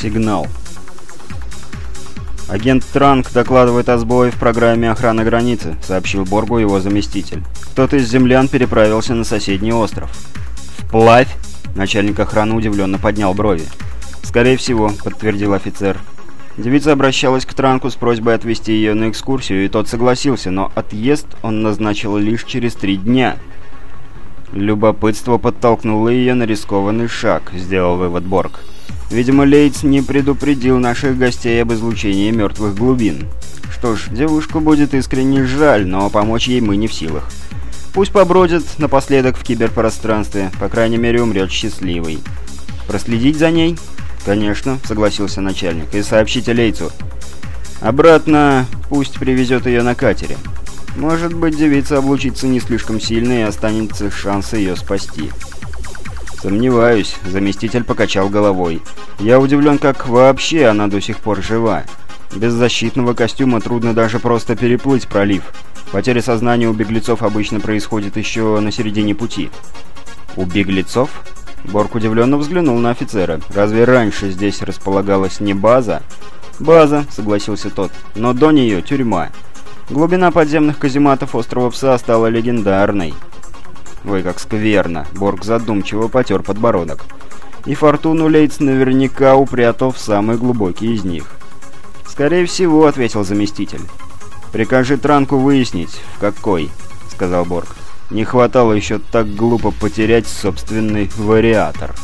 Сигнал. «Агент Транк докладывает о сбое в программе охраны границы», — сообщил Боргу его заместитель. «Кто-то из землян переправился на соседний остров». «Вплавь?» — начальник охраны удивленно поднял брови. «Скорее всего», — подтвердил офицер. Девица обращалась к Транку с просьбой отвезти ее на экскурсию, и тот согласился, но отъезд он назначил лишь через три дня. Любопытство подтолкнуло ее на рискованный шаг, сделал вывод Борг. Видимо, Лейтс не предупредил наших гостей об излучении мертвых глубин. Что ж, девушку будет искренне жаль, но помочь ей мы не в силах. Пусть побродит напоследок в киберпространстве, по крайней мере умрет счастливой. Проследить за ней? Конечно, согласился начальник, и сообщите Лейцу. Обратно пусть привезет ее на катере. Может быть, девица облучится не слишком сильно и останется шанс ее спасти. «Сомневаюсь», — заместитель покачал головой. «Я удивлен, как вообще она до сих пор жива. Без защитного костюма трудно даже просто переплыть пролив. Потеря сознания у беглецов обычно происходит еще на середине пути». «У беглецов?» Борг удивленно взглянул на офицера. «Разве раньше здесь располагалась не база?» «База», — согласился тот, — «но до нее тюрьма. Глубина подземных казематов острова Пса стала легендарной». Ой, как скверно. Борг задумчиво потер подбородок. И фортуну Лейтс наверняка упрятал в самый глубокий из них. «Скорее всего», — ответил заместитель. «Прикажи Транку выяснить, в какой», — сказал Борг. «Не хватало еще так глупо потерять собственный вариатор».